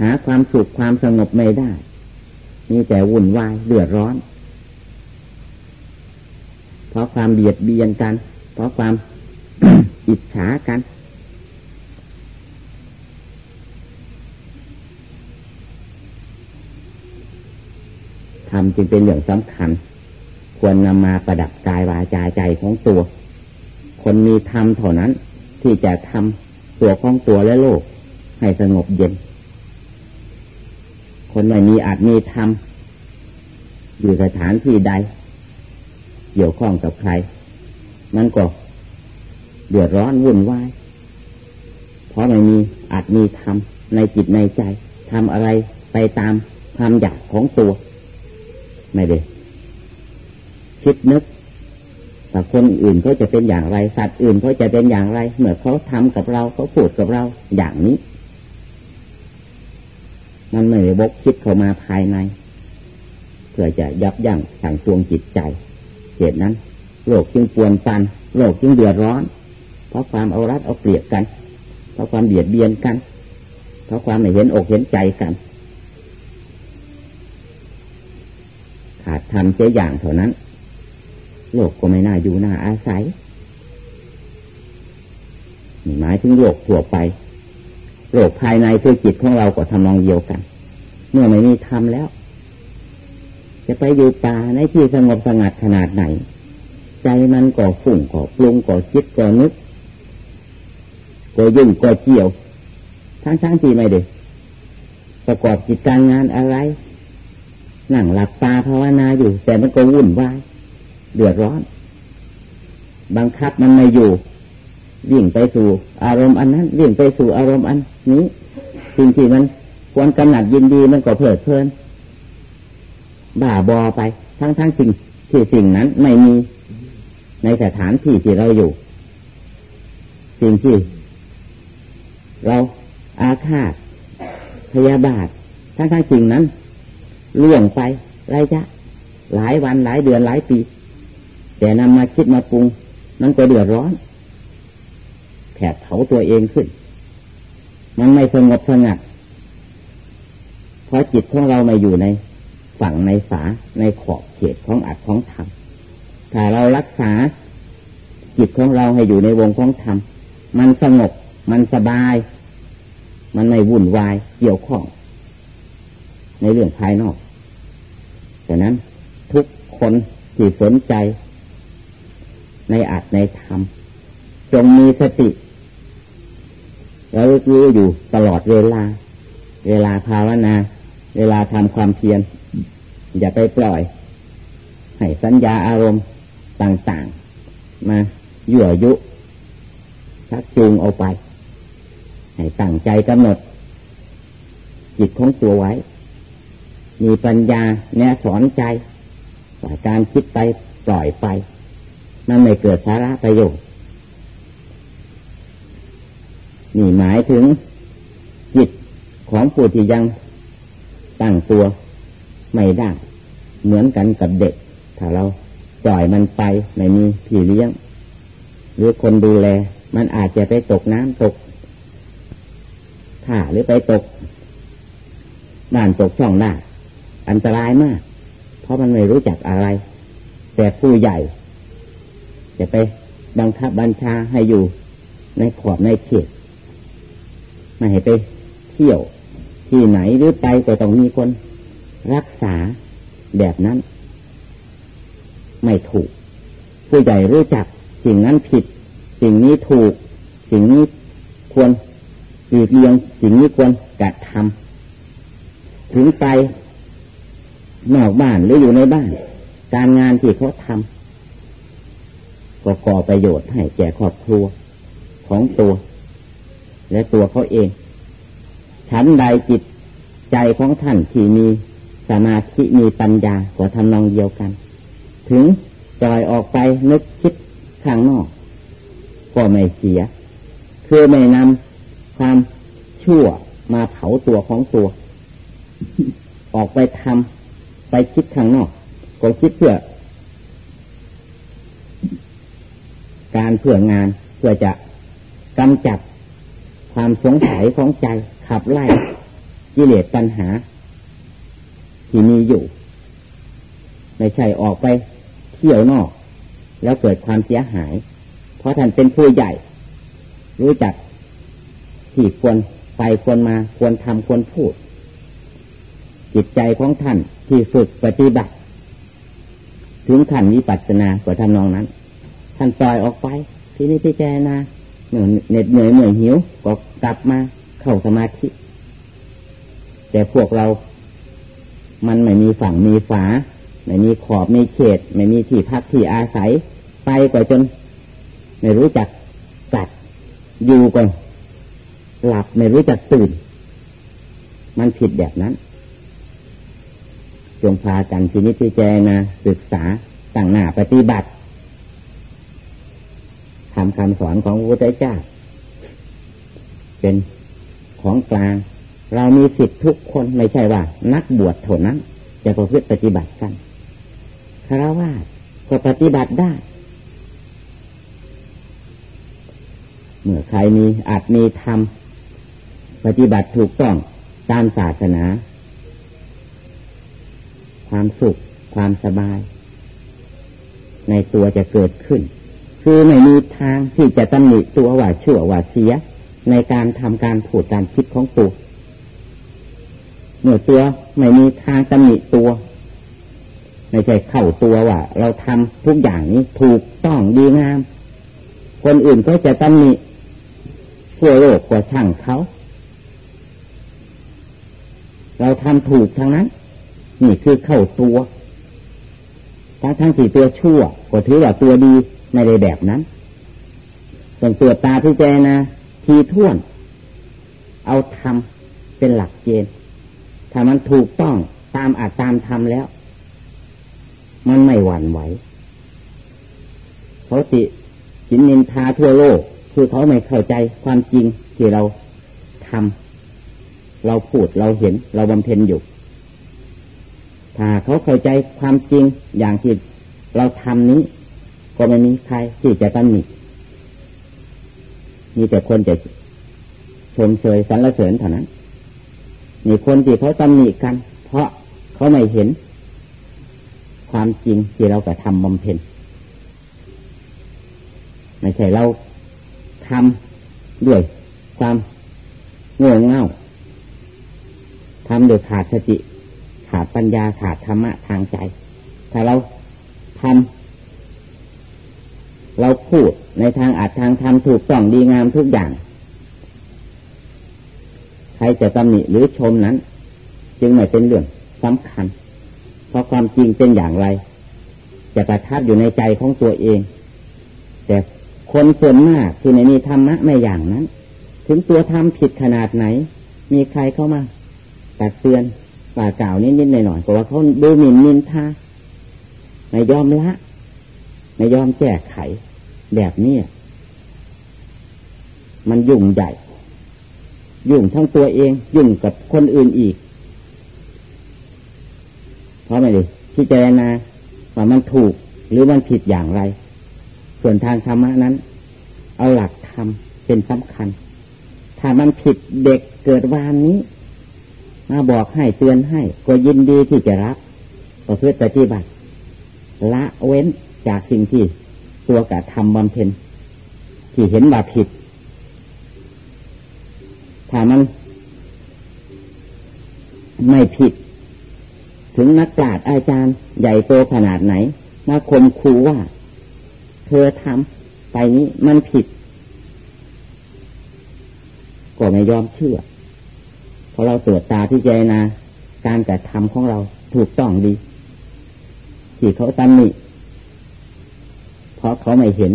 หาความสุขความสงบไม่ได้มีแต่วุ่นวายเดือดร้อน เพราะความเบียดเบียนกัน เพราะความอิจฉากัน ทำจึงเป็นเรื่องสำคัญ ควรนำมาประดับกายวาจาใจของตัว คนมีธรรมเท่านั้น ที่จะทำตัวของตัวและโลก ให้สงบเย็น คนไม่มีอาจมีธรรมอยู่สถานที่ใด เกี่ยวข้องกับใคร มันก็เดือดร้อนวุ่นวาย เพราะไม่มีอาจมีธรรมในจิตในใจทำอะไรไปตามความอยากของตัว ไม่ได้คิดนึกแต่คนอื่นเขาจะเป็นอย่างไร สัตว์อื่นเขาจะเป็นอย่างไร เมื่อเขาทำกับเราเขาพูดกับเราอย่างนี้ มันไม่ได้บกคิดเข้ามาภายใน เพื่อจะยับยั้งสั่งทวงจิตใจเหตุนั้น โลกจึงปวนปันโลกจึงเดือดร้อน เพราะความเอารัดเอาเปรียบกัน เพราะความเบียดเบียนกัน เพราะความไม่เห็นอกเห็นใจกัน ขาดทำเสียอย่างเท่านั้น โลกก็ไม่น่าอยู่น่าอาศัยหมายถึงโลกทั่วไป โลกภายในคือจิตของเราก็ทำนองเดียวกัน เมื่อไม่มีธรรมแล้ว จะไปอยู่ป่าในที่สงบสงัดขนาดไหน ใจมันก็ฝุ่งก็ปรุงก็คิดก็นึกก็ยุ่งก็เกี่ยว ทั้งทั้งที่ไม่ได้ประกอบกิจการงานอะไร นั่งหลับตาภาวนาอยู่ แต่มันก็วุ่นวายเดือดร้อน บังคับมันไม่อยู่วิ่งไปสู่อารมณ์อันนั้นวิ่งไปสู่อารมณ์อัน นี้ สิ่งที่มันควรกำหนัดยินดีมันก็เพลิดเพลินบ้าบอไป ทั้งทั้งสิ่งที่สิ่งนั้นไม่มีในสถานที่ที่เราอยู่ สิ่งที่เราอาฆาตพยาบาททั้งทั้งสิ่งนั้นล่วงไประยะหลายวันหลายเดือนหลายปี แต่นำมาคิดมาปรุงมันก็เดือดร้อนแผดเผาตัวเองขึ้น มันไม่สงบสงัดเพราะจิตของเราไม่อยู่ในฝั่งในฝาในขอบเขตของอัดของธรรมถ้าเรารักษาจิตของเราให้อยู่ในวงของธรรมมันสงบมันสบาย มันไม่วุ่นวายเกี่ยวข้อง ในเรื่องภายนอกฉะนั้นทุกคนที่สนใจ ในอัตในธรรมจงมีสติ แล้วรู้อยู่ตลอดเวลา เวลาภาวนา เวลาทำความเพียรอย่าไปปล่อย ให้สัญญาอารมณ์ต่างๆ มายั่วยุชักจูงเอาไป ให้ตั้งใจกำหนด จิตของตัวไว้ มีปัญญาแนะสอนใจว่าการคิดไปปล่อยไป มันไม่เกิดสาระประโยชน์ นี่หมายถึงจิตของผู้ที่ยังตั้งตัวไม่ได้เหมือนกันกับเด็ก ถ้าเราปล่อยมันไปไม่มีพี่เลี้ยง หรือคนดูแล มันอาจจะไปตกน้ำตกท่าหรือไปตกบ้านตกช่องได้า อันตรายมาก เพราะมันไม่รู้จักอะไร แต่ผู้ใหญ่ จะไปบังคับบัญชาให้อยู่ในขอบในเขต ไม่ให้ไปเที่ยวที่ไหนหรือไปก็ต้องมีคนรักษาแบบนั้น ไม่ถูก ผู้ใหญ่รู้จักสิ่งนั้นผิด สิ่งนี้ถูก สิ่งนี้ควรหลีกเลี่ยงสิ่งนี้ควรกระทำถึงไปนอกบ้านหรืออยู่ในบ้าน การงานที่เขาทำก็ก่อประโยชน์ให้แก่ครอบครัวของตัว และตัวเขาเองฉันใดจิตใจของท่านที่มีสมาธิมีปัญญาก็ทำนองเดียวกัน ถึงปล่อยออกไปนึกคิดข้างนอก ก็ไม่เสีย คือไม่นำความชั่วมาเผาตัวของตัว ออกไปทำไปคิดข้างนอก ก็คิดเพื่อ การเพื่องานเพื่อจะกำจัด ความสงสัยของใจขับไล่กิเลสปัญหา ที่มีอยู่ ไม่ใช่ออกไปเที่ยวนอก แล้วเกิดความเสียหาย เพราะท่านเป็นผู้ใหญ่ รู้จักที่ควรไปควรมาควรทำควรพูด จิตใจของท่านที่ฝึกปฏิบัติ ถึงขั้นวิปัสสนาก็ทำนองนั้น ท่านปล่อยออกไปที่นี่พิจารณา เหน็ดเหนื่อยเหนื่อยหิวก็กลับมาเข้าสมาธิ แต่พวกเรา มันไม่มีฝั่งมีฝา ไม่มีขอบมีเขต ไม่มีที่พักที่อาศัย ไปก็จน ไม่รู้จักกัดอยู่ก่อนหลับไม่รู้จักตื่น มันผิดแบบนั้น จงพากันชินิจแจนะศึกษาต่างหน้าปฏิบัติ ทำคำสอนของพระพุทธเจ้า เป็นของกลาง เรามีสิทธิทุกคนไม่ใช่ว่า นักบวชเท่านั้น จะประพฤติปฏิบัติกันคารวะก็ปฏิบัติได้ เมื่อใครมีอาจมีธรรมปฏิบัติถูกต้องตามศาสนา ความสุข ความสบาย ในตัวจะเกิดขึ้น คือไม่มีทางที่จะตำหนิตัวว่าชั่วว่าเสีย ในการทำการผูดการคิดของตัวเมื่อตัวไม่มีทางตำหนิตัวไม่ใช่เข้าตัวว่าเราทำทุกอย่างนี้ถูกต้องดีงาม คนอื่นก็จะตำหนิทั่วโลกกว่าช่างเขา เราทำถูกทางนั้น นี่คือเข้าตัว ทั้งทั้งสี่ตัวชั่วก็ถือว่าตัวดีในในแบบนั้นส่วนตัวตาพิจารณาทีท่วน เอาทำเป็นหลักเกณฑ์ถ้ามันถูกต้องตามอาจตามทำแล้ว มันไม่หวั่นไหวเขาติจินนินทาทั่วโลก คือเขาไม่เข้าใจความจริงที่เราทำเราพูดเราเห็นเราบำเพ็ญอยู่ เขาเข้าใจความจริงอย่างที่เราทำนี้ ก็ไม่มีใครที่จะตำหนิมีแต่คนจะชมเชยสรรเสริญเท่านั้นมีคนที่เขาตำหนิกัน เพราะเขาไม่เห็น ความจริงที่เรากระทำบำเพ็ญไม่ใช่เราทำด้วยความโง่เง่าทำโดยขาดสติ ขาดปัญญาขาดธรรมะทางใจ ถ้าเราทำเราพูดในทางอาจทางทำถูกต้องดีงามทุกอย่าง ใครจะตำหนิหรือชมนั้น จึงไม่เป็นเรื่องสำคัญ เพราะความจริงเป็นอย่างไร จะประทับอยู่ในใจของตัวเอง แต่คนส่วนมากที่ในนี้ธรรมะไม่อย่างนั้น ถึงตัวทำผิดขนาดไหน มีใครเข้ามาตักเตือน ป่ากล่าวนิดๆหน่อยๆก็ว่าเขาดูหมิ่นนินทาไม่ยอมละไม่ยอมแก้ไข แบบนี้มันยุ่งใหญ่ ยุ่งทั้งตัวเอง ยุ่งกับคนอื่นอีก เพราะไม่ได้พิจารณาว่ามันถูกหรือมันผิดอย่างไร ส่วนทางธรรมะนั้น เอาหลักธรรมเป็นสำคัญ ถ้ามันผิดเด็กเกิดวานนี้ มาบอกให้เตือนให้ ก็ยินดีที่จะรับก็เพื่อปฏิบัติ ละเว้นจากสิ่งที่ตัวกระทำบำเพ็ญที่เห็นว่าผิดถ้ามันไม่ผิด ถึงนักปราชญ์อาจารย์ใหญ่โตขนาดไหน มาคมคูว่า เธอทำไปนี้มันผิด ก็ไม่ยอมเชื่อ อเราตรวจตาที่เจนาการกระทำของเราถูกต้องดีที่เขาตำหนิเพราะเขาไม่เห็น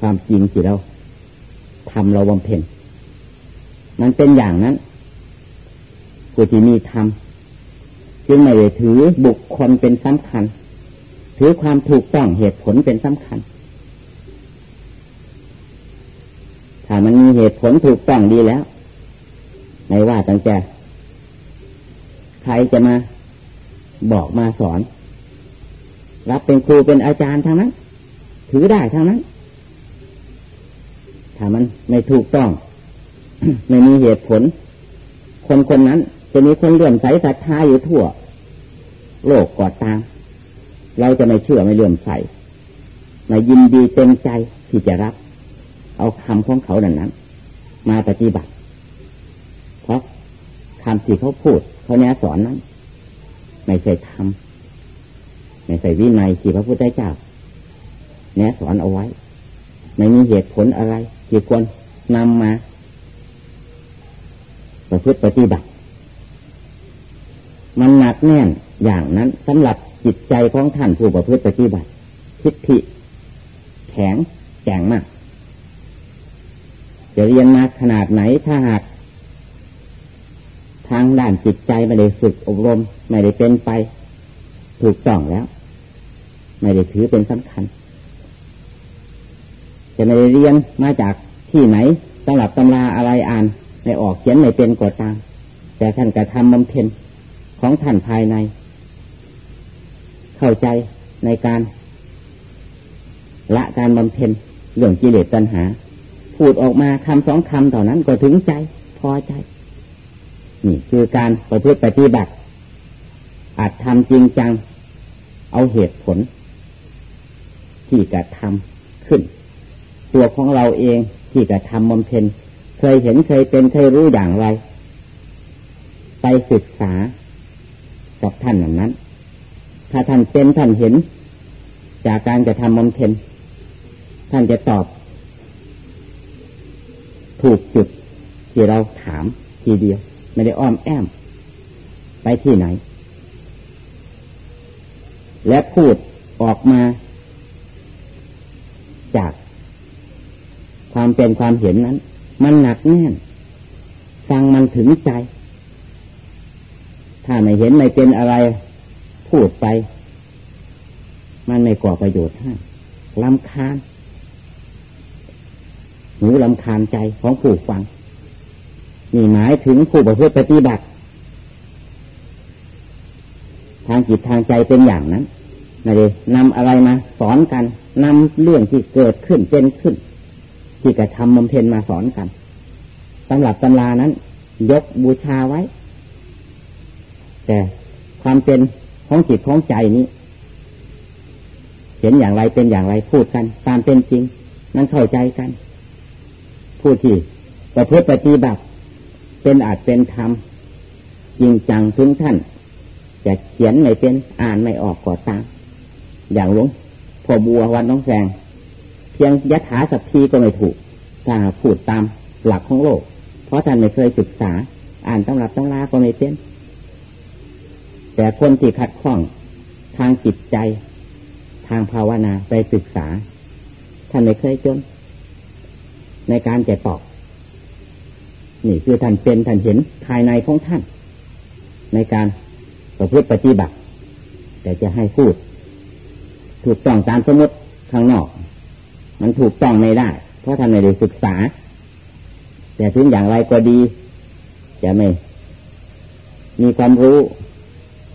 ความจริงที่เราทำเราบำเพ็ญมันเป็นอย่างนั้นผู้ที่มีธรรมจึงไม่ได้ถือบุคคลเป็นสำคัญ ถือความถูกต้องเหตุผลเป็นสำคัญ ถ้ามันมีเหตุผลถูกต้องดีแล้ว ไม่ว่าตั้งแต่ใครจะมาบอกมาสอน รับเป็นครูเป็นอาจารย์ทั้งนั้น ถือได้ทั้งนั้น ถ้ามันไม่ถูกต้อง ไม่มีเหตุผล คนคนนั้นจะมีคนเลื่อมใสศรัทธาอยู่ทั่ว โลกกอดตามเราจะไม่เชื่อไม่เลื่อมใสไม่ยินดีเต็มใจที่จะรับ เอาคำของเขาดังนั้น มาปฏิบัติ คำที่เขาพูดเขาแนะสอนนั้น ไม่ใช่ธรรมไม่ใช่วินัยที่พระพุทธเจ้าแนะสอนเอาไว้ ไม่มีเหตุผลอะไร ที่ควรนำมาประพฤติปฏิบัติ มันหนักแน่นอย่างนั้นสำหรับจิตใจของท่านผู้ประพฤติปฏิบัติทิฏฐิแข็งแข็งมาก จะเรียนมาขนาดไหนถ้าหาก ทางด้านจิตใจไม่ได้ฝึกอบรม ไม่ได้เป็นไป ถูกต้องแล้ว ไม่ได้ถือเป็นสำคัญ จะไม่ได้เรียนมาจากที่ไหนสำหรับตำราอะไรอ่านไม่ออกเขียนไม่เป็นก็ตาม แต่ท่านกระทำบำเพ็ญของท่านภายใน เข้าใจในการละการบำเพ็ญเรื่องกิเลสตัณหา พูดออกมาคำสองคำต่อนนั้นก็ถึงใจ พอใจ นี่คือการประพฤติปฏิบัติ อาจทำจริงจัง เอาเหตุผล ที่กระทำขึ้น ตัวของเราเองที่กระทำบำเพ็ญเคยเห็นเคยเป็นเคยรู้อย่างไร ไปศึกษากับท่านอย่างนั้น ถ้าท่านเป็นท่านเห็น จากการจะทำบำเพ็ญท่านจะตอบ ถูกจุดที่เราถามทีเดียว ไม่ได้อ้อมแอม ไปที่ไหน และพูดออกมา จาก ความเป็นความเห็นนั้น มันหนักแน่น ฟังมันถึงใจ ถ้าไม่เห็นไม่เป็นอะไร พูดไป มันไม่ก่อประโยชน์ให้ลำคาญหูลำคาญใจของผู้ฟัง นี่หมายถึงผู้ประพฤติปฏิบัติ ทางจิตทางใจเป็นอย่างนั้นไม่ได้นำอะไรมาสอนกันนำเรื่องที่เกิดขึ้นเป็นขึ้น ที่กระทำบำเพ็ญมาสอนกันสำหรับตำรานั้น ยกบูชาไว้ แต่ความเป็นของจิตของใจนี้ เห็นอย่างไรเป็นอย่างไรพูดกัน ตามเป็นจริง นั้นเข้าใจกัน ผู้ที่ประพฤติปฏิบัติ เป็นอาจเป็นธรรมจริงจังถึงท่าน จะเขียนไม่เป็นอ่านไม่ออกก่อตามอย่างหลวงพ่อบัววันน้องแสง เพียงยถาสัพพีก็ไม่ถูกถ้าพูดตามหลักของโลก เพราะท่านไม่เคยศึกษา อ่านตำรับตำราก็ไม่เป็นแต่คนที่ขัดข้องทางจิตใจ ทางภาวนาไปศึกษา ท่านไม่เคยจน ในการจะตอบ นี่คือท่านเป็นท่านเห็นภายในของท่าน ในการประพฤติปฏิบัติ แต่จะให้พูด ถูกต้องตามสมมติข้างนอก มันถูกต้องไม่ได้ เพราะท่านไม่ได้ศึกษา แต่ถึงอย่างไรก็ดี จะไม่ มีความรู้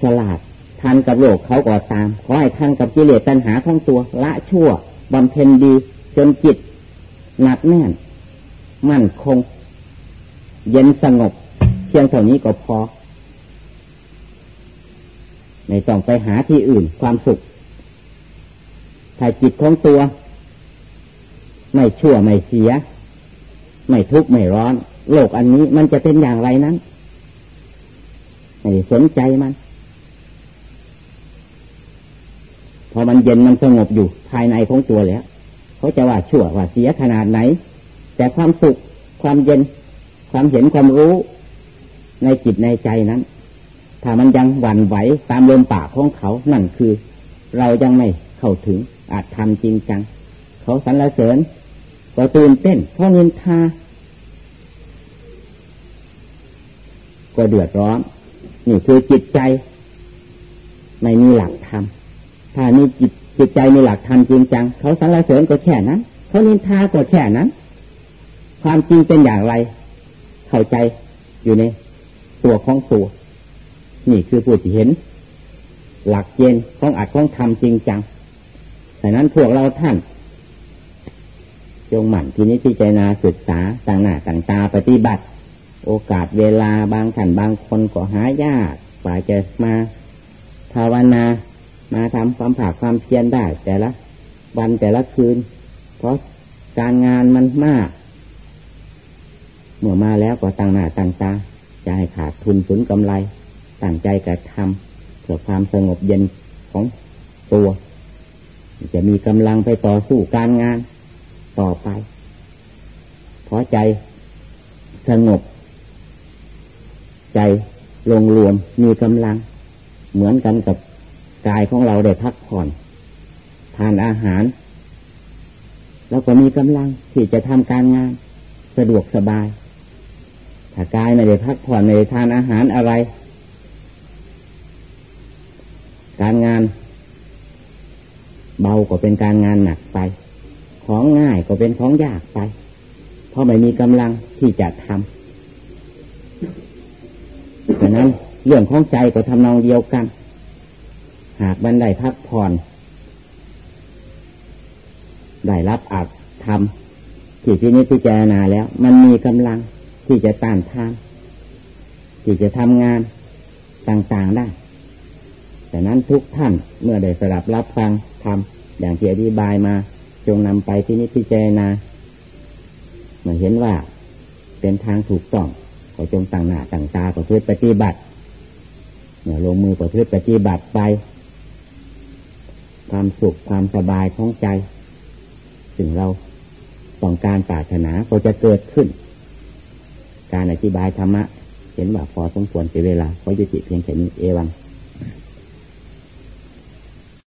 ฉลาดทันกับโลกเขาก็ตาม ขอให้ทันกับกิเลสตัณหาทั้งตัว ละชั่วบำเพ็ญดี จนจิตหนักแน่น มั่นคง เย็นสงบ เพียงเท่านี้ก็พอไม่ต้องไปหาที่อื่นความสุขถ้าจิตของตัว ไม่ชั่วไม่เสีย ไม่ทุกข์ไม่ร้อน โลกอันนี้มันจะเป็นอย่างไรนั้นไม่สนใจมัน พอมันเย็นมันสงบอยู่ภายในของตัวแล้ว เขาจะว่าชั่วว่าเสียขนาดไหน แต่ความสุขความเย็น ความเห็นความรู้ในจิตในใจนั้น ถ้ามันยังหวั่นไหวตามลมปากของเขา นั่นคือ เรายังไม่เข้าถึงอาจทำจริงจัง เขาสรรเสริญก็ตื่นเต้นเขานินทาก็เดือดร้อน นี่คือจิตใจ ไม่มีหลักธรรมถ้ามีจิตจิตใจมีหลักธรรมจริงจัง เขาสรรเสริญก็แค่นั้นเขานินทาก็แค่นั้น ความจริงเป็นอย่างไร เข้าใจอยู่ในตัวของตัวนี่คือผู้ที่เห็น หลักเกณฑ์ของอัดของทำจริงจังแต่นั้นพวกเราท่านจงหมั่นที่นี้พิจารณาศึกษาต่างหน้าต่างตาปฏิบัติ โอกาสเวลาบางขันบางคนก็หายากกว่าจะมาภาวนามาทำความผาความเพียรได้แต่ละ วันแต่ละคืน เพราะการงานมันมาก เมื่อมาแล้วก็ตั้งหน้าตั้งตาจะให้ขาดทุนสุนกำไรตั้งใจกระทำเพื่อความสงบเย็นของตัว จะมีกำลังไปต่อสู้การงานต่อไปพอใจสงบ ใจลงรวมมีกำลัง เหมือนกันกับกายของเราได้พักผ่อน ทานอาหาร แล้วก็มีกำลังที่จะทำการงาน สะดวกสบาย ถ้ากายไม่ได้พักผ่อนไม่ได้ทานอาหารอะไร การงาน เบาก็เป็นการงานหนักไป ของง่ายก็เป็นของยากไป เพราะไม่มีกำลังที่จะทำดังนั้นเรื่องของใจก็ทำนองเดียวกัน หากมันได้พักผ่อน ได้รับอัดทำที่พินิจพิจารณาแล้ว มันมีกำลัง ที่จะต้านทาน ที่จะทำงานต่างๆได้แต่นั้นทุกท่านเมื่อได้สลับรับฟังทำอย่างที่อธิบายมา จงนำไปพินิจพิจารณาเมื่อเห็นว่าเป็นทางถูกต้องก็จงตั้งหน้าตั้งตาประพฤติปฏิบัติเมื่อลงมือประพฤติปฏิบัติไป ความสุขความสบายของใจ ถึงเราต้องการปรารถนาก็จะเกิดขึ้น การอธิบายธรรมะ เห็นว่าพอสมควรเสียเวลาขอยุติเพียงแค่นี้เอวัง